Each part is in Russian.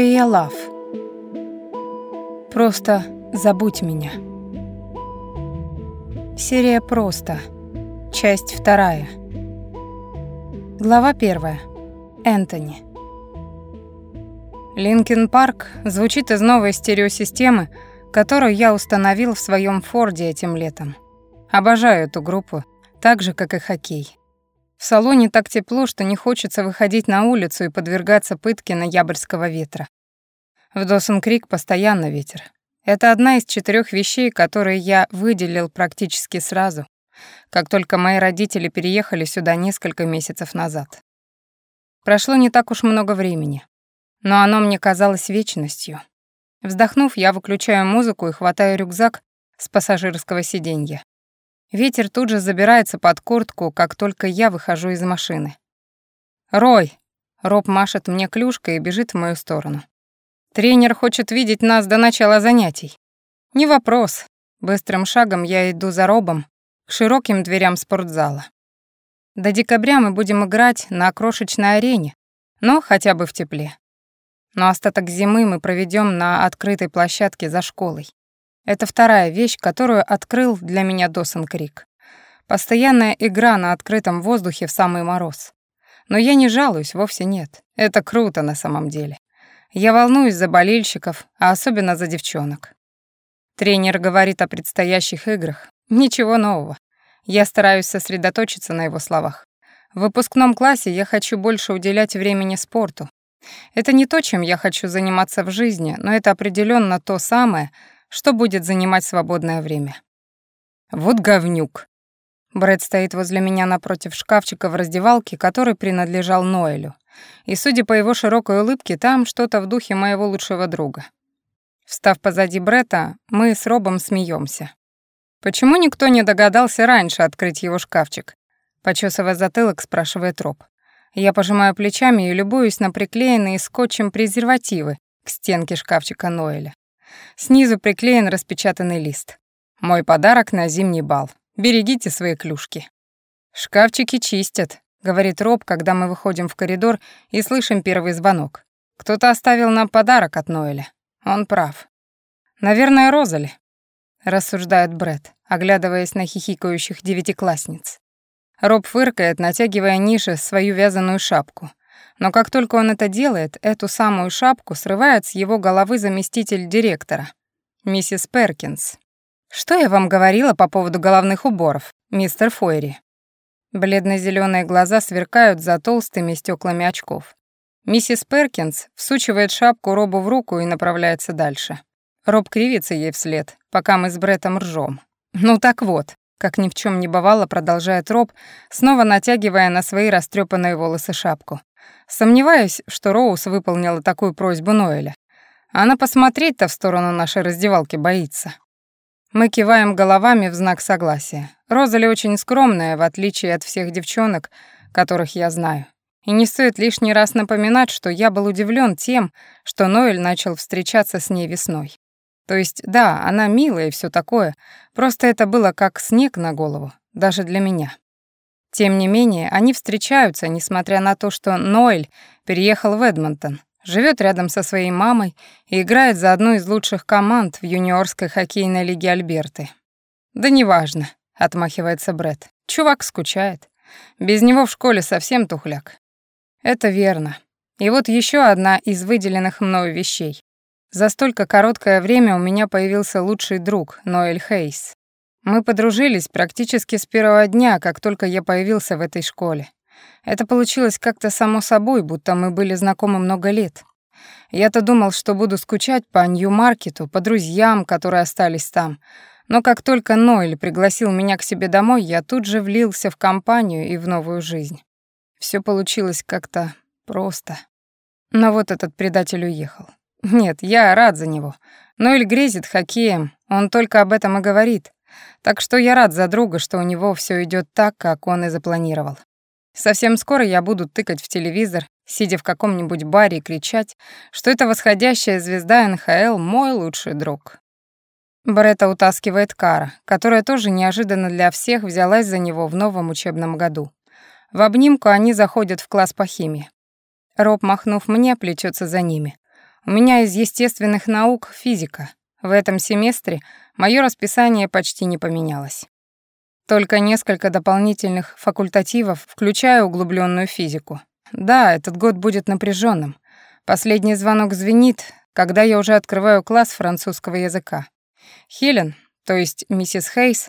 София Лав. Просто забудь меня. Серия «Просто». Часть вторая. Глава первая. Энтони. Linkin Park звучит из новой стереосистемы, которую я установил в своем Форде этим летом. Обожаю эту группу, так же, как и хоккей. В салоне так тепло, что не хочется выходить на улицу и подвергаться пытке ноябрьского ветра. В Досон-Крик постоянно ветер. Это одна из четырех вещей, которые я выделил практически сразу, как только мои родители переехали сюда несколько месяцев назад. Прошло не так уж много времени, но оно мне казалось вечностью. Вздохнув, я выключаю музыку и хватаю рюкзак с пассажирского сиденья. Ветер тут же забирается под куртку, как только я выхожу из машины. «Рой!» — Роб машет мне клюшкой и бежит в мою сторону. «Тренер хочет видеть нас до начала занятий». «Не вопрос». Быстрым шагом я иду за Робом к широким дверям спортзала. До декабря мы будем играть на крошечной арене, но хотя бы в тепле. Но остаток зимы мы проведем на открытой площадке за школой. Это вторая вещь, которую открыл для меня Досон Крик. Постоянная игра на открытом воздухе в самый мороз. Но я не жалуюсь, вовсе нет. Это круто на самом деле. Я волнуюсь за болельщиков, а особенно за девчонок. Тренер говорит о предстоящих играх. Ничего нового. Я стараюсь сосредоточиться на его словах. В выпускном классе я хочу больше уделять времени спорту. Это не то, чем я хочу заниматься в жизни, но это определенно то самое, что будет занимать свободное время. Вот говнюк. Брэд стоит возле меня напротив шкафчика в раздевалке, который принадлежал Ноэлю. И, судя по его широкой улыбке, там что-то в духе моего лучшего друга. Встав позади Бретта, мы с Робом смеемся. Почему никто не догадался раньше открыть его шкафчик? Почесывая затылок, спрашивает Роб. Я пожимаю плечами и любуюсь на приклеенные скотчем презервативы к стенке шкафчика Ноэля. Снизу приклеен распечатанный лист. Мой подарок на зимний бал. Берегите свои клюшки. Шкафчики чистят, говорит Роб, когда мы выходим в коридор и слышим первый звонок. Кто-то оставил нам подарок от Ноэля. Он прав. Наверное, Розали, рассуждает Бред, оглядываясь на хихикающих девятиклассниц. Роб фыркает, натягивая ниже свою вязаную шапку. Но как только он это делает, эту самую шапку срывает с его головы заместитель директора, миссис Перкинс. «Что я вам говорила по поводу головных уборов, мистер Фойри?» бледно зеленые глаза сверкают за толстыми стеклами очков. Миссис Перкинс всучивает шапку Робу в руку и направляется дальше. Роб кривится ей вслед, пока мы с Бреттом ржем. «Ну так вот», как ни в чем не бывало, продолжает Роб, снова натягивая на свои растрепанные волосы шапку. Сомневаюсь, что Роуз выполнила такую просьбу Ноэля. Она посмотреть-то в сторону нашей раздевалки боится. Мы киваем головами в знак согласия. Розали очень скромная, в отличие от всех девчонок, которых я знаю. И не стоит лишний раз напоминать, что я был удивлен тем, что Ноэль начал встречаться с ней весной. То есть, да, она милая и все такое, просто это было как снег на голову, даже для меня. Тем не менее, они встречаются, несмотря на то, что Ноэль переехал в Эдмонтон, живет рядом со своей мамой и играет за одну из лучших команд в юниорской хоккейной лиге Альберты. «Да неважно», — отмахивается Бред. «Чувак скучает. Без него в школе совсем тухляк». «Это верно. И вот еще одна из выделенных мною вещей. За столько короткое время у меня появился лучший друг, Ноэль Хейс. Мы подружились практически с первого дня, как только я появился в этой школе. Это получилось как-то само собой, будто мы были знакомы много лет. Я-то думал, что буду скучать по Нью-Маркету, по друзьям, которые остались там. Но как только Ноэль пригласил меня к себе домой, я тут же влился в компанию и в новую жизнь. Все получилось как-то просто. Но вот этот предатель уехал. Нет, я рад за него. Ноэль грезит хоккеем, он только об этом и говорит. Так что я рад за друга, что у него все идет так, как он и запланировал. Совсем скоро я буду тыкать в телевизор, сидя в каком-нибудь баре и кричать, что это восходящая звезда НХЛ мой лучший друг. Бретта утаскивает Кара, которая тоже неожиданно для всех взялась за него в новом учебном году. В обнимку они заходят в класс по химии. Роб, махнув мне, плетется за ними. У меня из естественных наук физика. В этом семестре мое расписание почти не поменялось. Только несколько дополнительных факультативов, включая углубленную физику. Да, этот год будет напряженным. Последний звонок звенит, когда я уже открываю класс французского языка. Хелен, то есть миссис Хейс,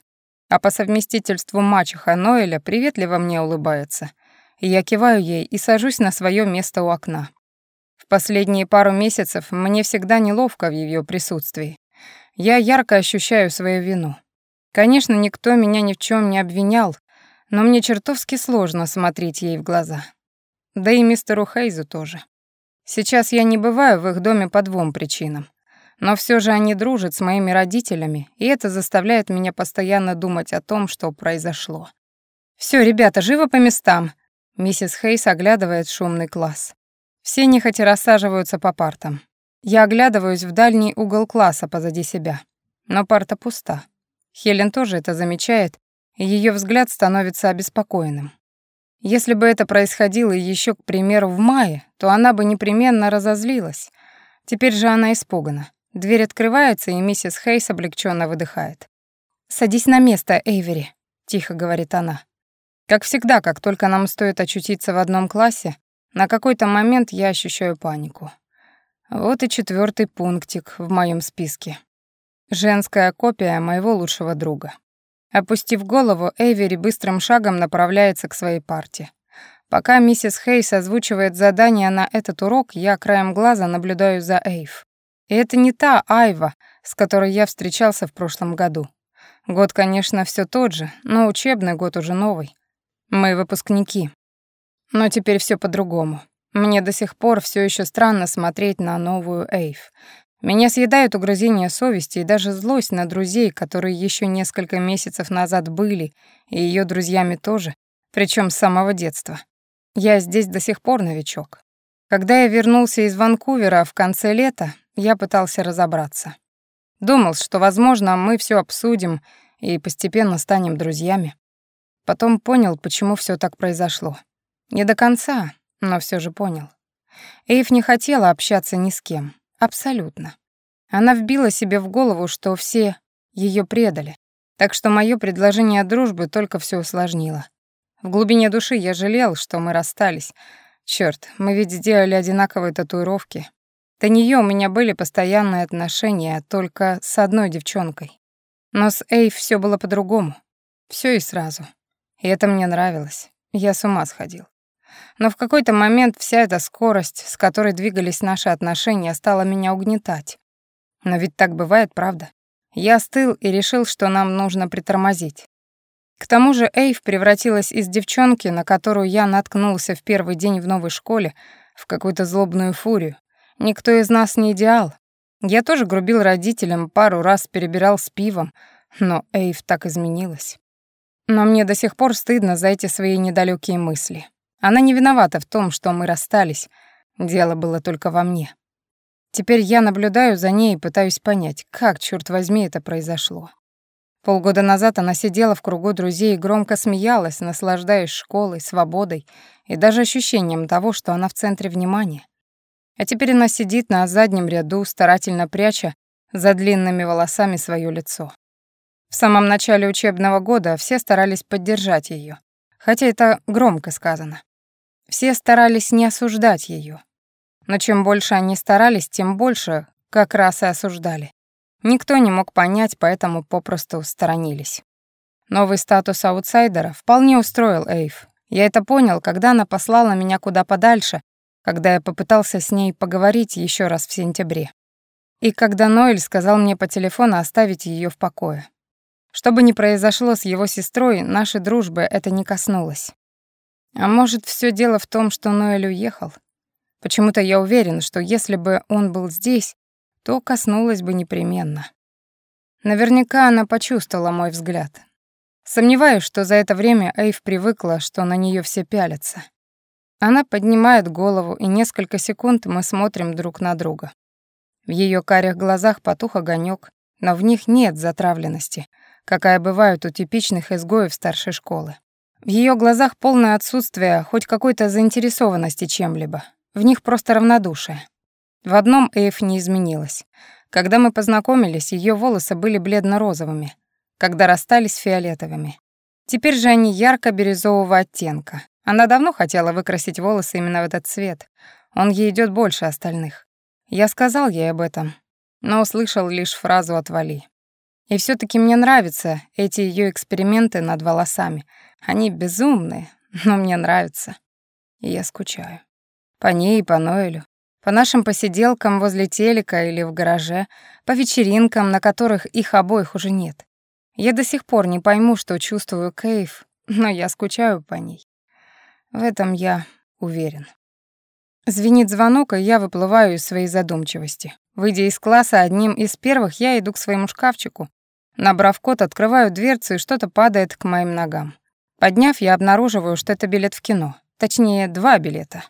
а по совместительству мачеха Ноэля приветливо мне улыбается. Я киваю ей и сажусь на свое место у окна. В последние пару месяцев мне всегда неловко в ее присутствии. Я ярко ощущаю свою вину. Конечно, никто меня ни в чем не обвинял, но мне чертовски сложно смотреть ей в глаза. Да и мистеру Хейзу тоже. Сейчас я не бываю в их доме по двум причинам. Но все же они дружат с моими родителями, и это заставляет меня постоянно думать о том, что произошло. Все, ребята, живо по местам!» Миссис Хейс оглядывает шумный класс. Все нехотя рассаживаются по партам. Я оглядываюсь в дальний угол класса позади себя. Но парта пуста. Хелен тоже это замечает, и ее взгляд становится обеспокоенным. Если бы это происходило еще, к примеру, в мае, то она бы непременно разозлилась. Теперь же она испугана. Дверь открывается, и миссис Хейс облегченно выдыхает. «Садись на место, Эйвери», — тихо говорит она. Как всегда, как только нам стоит очутиться в одном классе, на какой-то момент я ощущаю панику. Вот и четвертый пунктик в моем списке. Женская копия моего лучшего друга. Опустив голову, Эйвери быстрым шагом направляется к своей парте. Пока миссис Хейс озвучивает задание на этот урок, я краем глаза наблюдаю за Эйв. И это не та Айва, с которой я встречался в прошлом году. Год, конечно, все тот же, но учебный год уже новый. Мы выпускники. Но теперь все по-другому. Мне до сих пор все еще странно смотреть на новую Эйв. Меня съедают угрызения совести и даже злость на друзей, которые еще несколько месяцев назад были, и ее друзьями тоже, причем с самого детства. Я здесь до сих пор новичок. Когда я вернулся из Ванкувера в конце лета, я пытался разобраться. Думал, что, возможно, мы все обсудим и постепенно станем друзьями. Потом понял, почему все так произошло. Не до конца, но все же понял. Эйв не хотела общаться ни с кем. Абсолютно. Она вбила себе в голову, что все ее предали. Так что мое предложение о дружбе только все усложнило. В глубине души я жалел, что мы расстались. Черт, мы ведь сделали одинаковые татуировки. До нее у меня были постоянные отношения, только с одной девчонкой. Но с Эйв все было по-другому. Все и сразу. И это мне нравилось. Я с ума сходил. Но в какой-то момент вся эта скорость, с которой двигались наши отношения, стала меня угнетать. Но ведь так бывает, правда? Я остыл и решил, что нам нужно притормозить. К тому же Эйв превратилась из девчонки, на которую я наткнулся в первый день в новой школе, в какую-то злобную фурию, Никто из нас не идеал. Я тоже грубил родителям, пару раз перебирал с пивом, но Эйв так изменилась. Но мне до сих пор стыдно за эти свои недалекие мысли. Она не виновата в том, что мы расстались. Дело было только во мне. Теперь я наблюдаю за ней и пытаюсь понять, как, черт возьми, это произошло. Полгода назад она сидела в кругу друзей и громко смеялась, наслаждаясь школой, свободой и даже ощущением того, что она в центре внимания. А теперь она сидит на заднем ряду, старательно пряча за длинными волосами свое лицо. В самом начале учебного года все старались поддержать ее, хотя это громко сказано. Все старались не осуждать ее. Но чем больше они старались, тем больше как раз и осуждали. Никто не мог понять, поэтому попросту сторонились. Новый статус аутсайдера вполне устроил Эйв. Я это понял, когда она послала меня куда подальше когда я попытался с ней поговорить еще раз в сентябре. И когда Ноэль сказал мне по телефону оставить ее в покое. Что бы ни произошло с его сестрой, нашей дружбы это не коснулось. А может, все дело в том, что Ноэль уехал? Почему-то я уверен, что если бы он был здесь, то коснулось бы непременно. Наверняка она почувствовала мой взгляд. Сомневаюсь, что за это время Эйв привыкла, что на нее все пялятся. Она поднимает голову, и несколько секунд мы смотрим друг на друга. В ее карих глазах потух огонек, но в них нет затравленности, какая бывает у типичных изгоев старшей школы. В ее глазах полное отсутствие хоть какой-то заинтересованности чем-либо. В них просто равнодушие. В одном Эйв не изменилась. Когда мы познакомились, ее волосы были бледно-розовыми, когда расстались фиолетовыми. Теперь же они ярко-бирюзового оттенка. Она давно хотела выкрасить волосы именно в этот цвет. Он ей идет больше остальных. Я сказал ей об этом, но услышал лишь фразу «отвали». И все таки мне нравятся эти ее эксперименты над волосами. Они безумные, но мне нравятся. И я скучаю. По ней и по Ноэлю. По нашим посиделкам возле телека или в гараже, по вечеринкам, на которых их обоих уже нет. Я до сих пор не пойму, что чувствую Кейв, но я скучаю по ней. В этом я уверен. Звенит звонок, и я выплываю из своей задумчивости. Выйдя из класса одним из первых, я иду к своему шкафчику. Набрав код, открываю дверцу, и что-то падает к моим ногам. Подняв, я обнаруживаю, что это билет в кино. Точнее, два билета.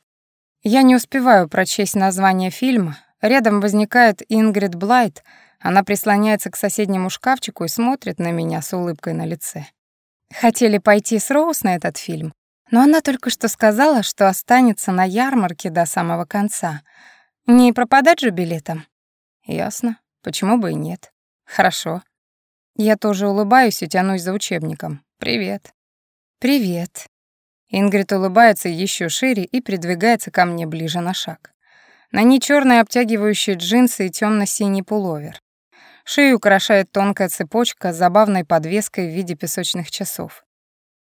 Я не успеваю прочесть название фильма. Рядом возникает Ингрид Блайт. Она прислоняется к соседнему шкафчику и смотрит на меня с улыбкой на лице. Хотели пойти с Роуз на этот фильм, но она только что сказала, что останется на ярмарке до самого конца. Не пропадать же билетом? Ясно. Почему бы и нет? Хорошо. Я тоже улыбаюсь и тянусь за учебником. Привет. Привет. Ингрид улыбается еще шире и придвигается ко мне ближе на шаг. На ней черные обтягивающие джинсы и темно синий пуловер. Шею украшает тонкая цепочка с забавной подвеской в виде песочных часов.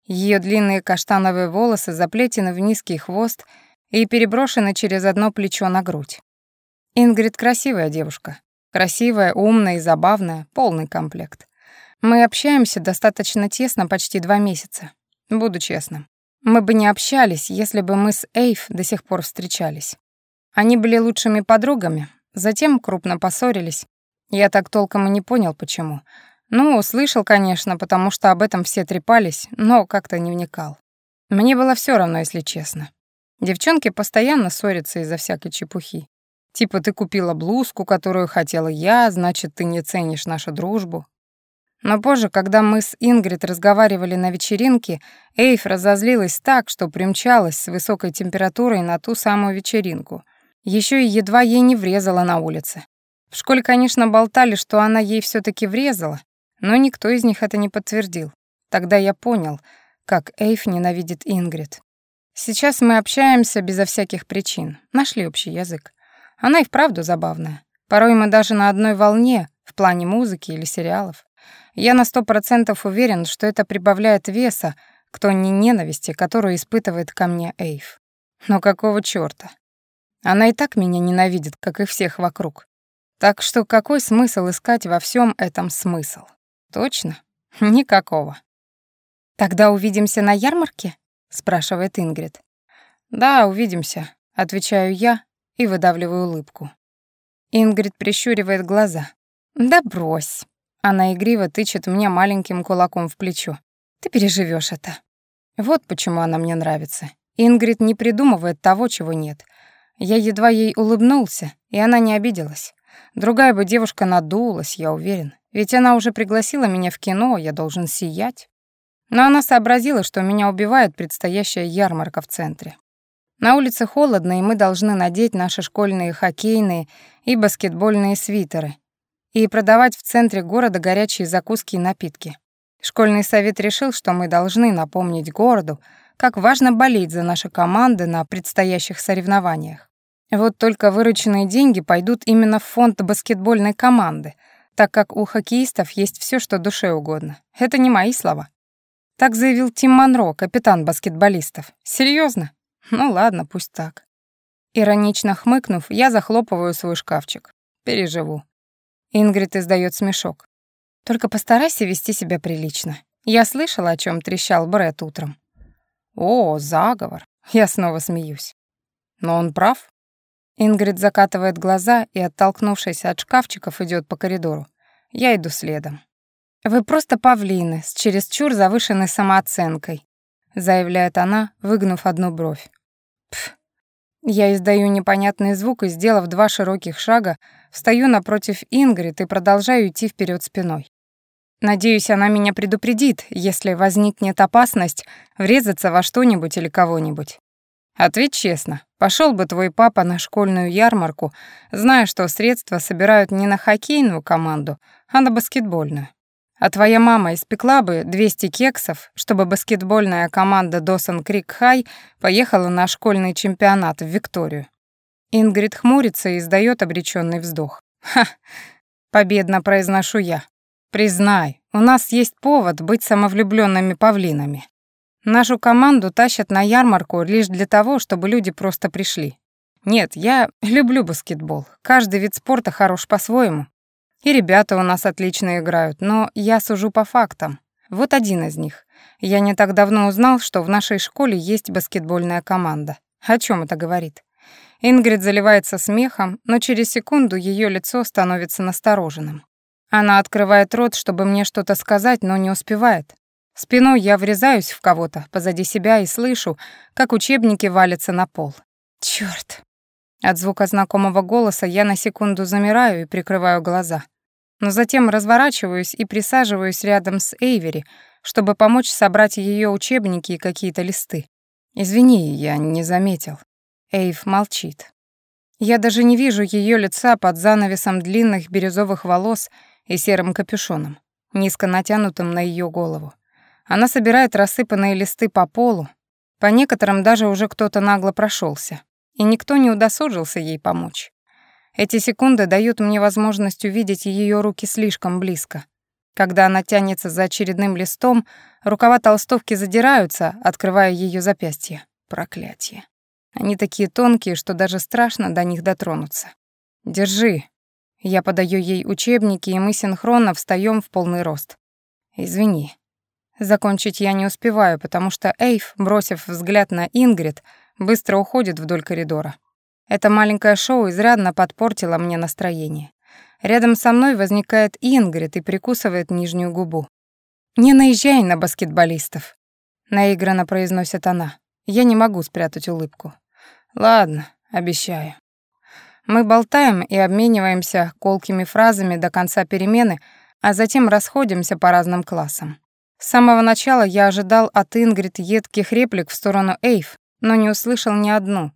Ее длинные каштановые волосы заплетены в низкий хвост и переброшены через одно плечо на грудь. Ингрид красивая девушка. Красивая, умная и забавная, полный комплект. Мы общаемся достаточно тесно почти два месяца. Буду честным. Мы бы не общались, если бы мы с Эйв до сих пор встречались. Они были лучшими подругами, затем крупно поссорились. Я так толком и не понял, почему. Ну, услышал, конечно, потому что об этом все трепались, но как-то не вникал. Мне было все равно, если честно. Девчонки постоянно ссорятся из-за всякой чепухи. Типа ты купила блузку, которую хотела я, значит, ты не ценишь нашу дружбу. Но позже, когда мы с Ингрид разговаривали на вечеринке, Эйф разозлилась так, что примчалась с высокой температурой на ту самую вечеринку. Еще и едва ей не врезала на улице. В школе, конечно, болтали, что она ей все таки врезала, но никто из них это не подтвердил. Тогда я понял, как Эйф ненавидит Ингрид. Сейчас мы общаемся безо всяких причин, нашли общий язык. Она и вправду забавная. Порой мы даже на одной волне в плане музыки или сериалов. Я на сто процентов уверен, что это прибавляет веса к той ненависти, которую испытывает ко мне Эйв. Но какого чёрта? Она и так меня ненавидит, как и всех вокруг. Так что какой смысл искать во всем этом смысл? Точно? Никакого. «Тогда увидимся на ярмарке?» — спрашивает Ингрид. «Да, увидимся», — отвечаю я и выдавливаю улыбку. Ингрид прищуривает глаза. «Да брось». Она игриво тычет мне маленьким кулаком в плечо. «Ты переживешь это». Вот почему она мне нравится. Ингрид не придумывает того, чего нет. Я едва ей улыбнулся, и она не обиделась. Другая бы девушка надулась, я уверен. Ведь она уже пригласила меня в кино, я должен сиять. Но она сообразила, что меня убивает предстоящая ярмарка в центре. На улице холодно, и мы должны надеть наши школьные хоккейные и баскетбольные свитеры и продавать в центре города горячие закуски и напитки. Школьный совет решил, что мы должны напомнить городу, как важно болеть за наши команды на предстоящих соревнованиях. Вот только вырученные деньги пойдут именно в фонд баскетбольной команды — так как у хоккеистов есть все, что душе угодно. Это не мои слова. Так заявил Тим Монро, капитан баскетболистов. Серьезно? Ну ладно, пусть так. Иронично хмыкнув, я захлопываю свой шкафчик. Переживу. Ингрид издает смешок. Только постарайся вести себя прилично. Я слышала, о чем трещал Брэд утром. О, заговор. Я снова смеюсь. Но он прав. Ингрид закатывает глаза и, оттолкнувшись от шкафчиков, идет по коридору. Я иду следом. «Вы просто павлины с чересчур завышенной самооценкой», заявляет она, выгнув одну бровь. Пф. Я издаю непонятный звук и, сделав два широких шага, встаю напротив Ингрид и продолжаю идти вперед спиной. Надеюсь, она меня предупредит, если возникнет опасность врезаться во что-нибудь или кого-нибудь. Ответь честно, Пошел бы твой папа на школьную ярмарку, зная, что средства собирают не на хоккейную команду, а на баскетбольную. А твоя мама испекла бы 200 кексов, чтобы баскетбольная команда Досон Крик Хай поехала на школьный чемпионат в Викторию. Ингрид хмурится и издает обреченный вздох. Ха, победно произношу я. Признай, у нас есть повод быть самовлюбленными павлинами. Нашу команду тащат на ярмарку лишь для того, чтобы люди просто пришли. Нет, я люблю баскетбол. Каждый вид спорта хорош по-своему. И ребята у нас отлично играют, но я сужу по фактам. Вот один из них. Я не так давно узнал, что в нашей школе есть баскетбольная команда. О чем это говорит? Ингрид заливается смехом, но через секунду ее лицо становится настороженным. Она открывает рот, чтобы мне что-то сказать, но не успевает. Спиной я врезаюсь в кого-то позади себя и слышу, как учебники валятся на пол. Чёрт. От звука знакомого голоса я на секунду замираю и прикрываю глаза. Но затем разворачиваюсь и присаживаюсь рядом с Эйвери, чтобы помочь собрать ее учебники и какие-то листы. «Извини, я не заметил». Эйв молчит. Я даже не вижу ее лица под занавесом длинных бирюзовых волос и серым капюшоном, низко натянутым на ее голову. Она собирает рассыпанные листы по полу, по некоторым даже уже кто-то нагло прошелся, и никто не удосужился ей помочь. Эти секунды дают мне возможность увидеть ее руки слишком близко. Когда она тянется за очередным листом, рукава толстовки задираются, открывая ее запястье. Проклятие. Они такие тонкие, что даже страшно до них дотронуться. «Держи». Я подаю ей учебники, и мы синхронно встаем в полный рост. «Извини». Закончить я не успеваю, потому что Эйв, бросив взгляд на Ингрид, быстро уходит вдоль коридора. Это маленькое шоу изрядно подпортило мне настроение. Рядом со мной возникает Ингрид и прикусывает нижнюю губу. «Не наезжай на баскетболистов», — наигранно произносит она. Я не могу спрятать улыбку. «Ладно, обещаю». Мы болтаем и обмениваемся колкими фразами до конца перемены, а затем расходимся по разным классам. С самого начала я ожидал от Ингрид едких реплик в сторону Эйв, но не услышал ни одну.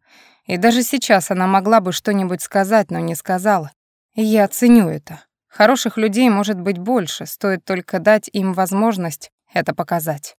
И даже сейчас она могла бы что-нибудь сказать, но не сказала. И я ценю это. Хороших людей может быть больше, стоит только дать им возможность это показать.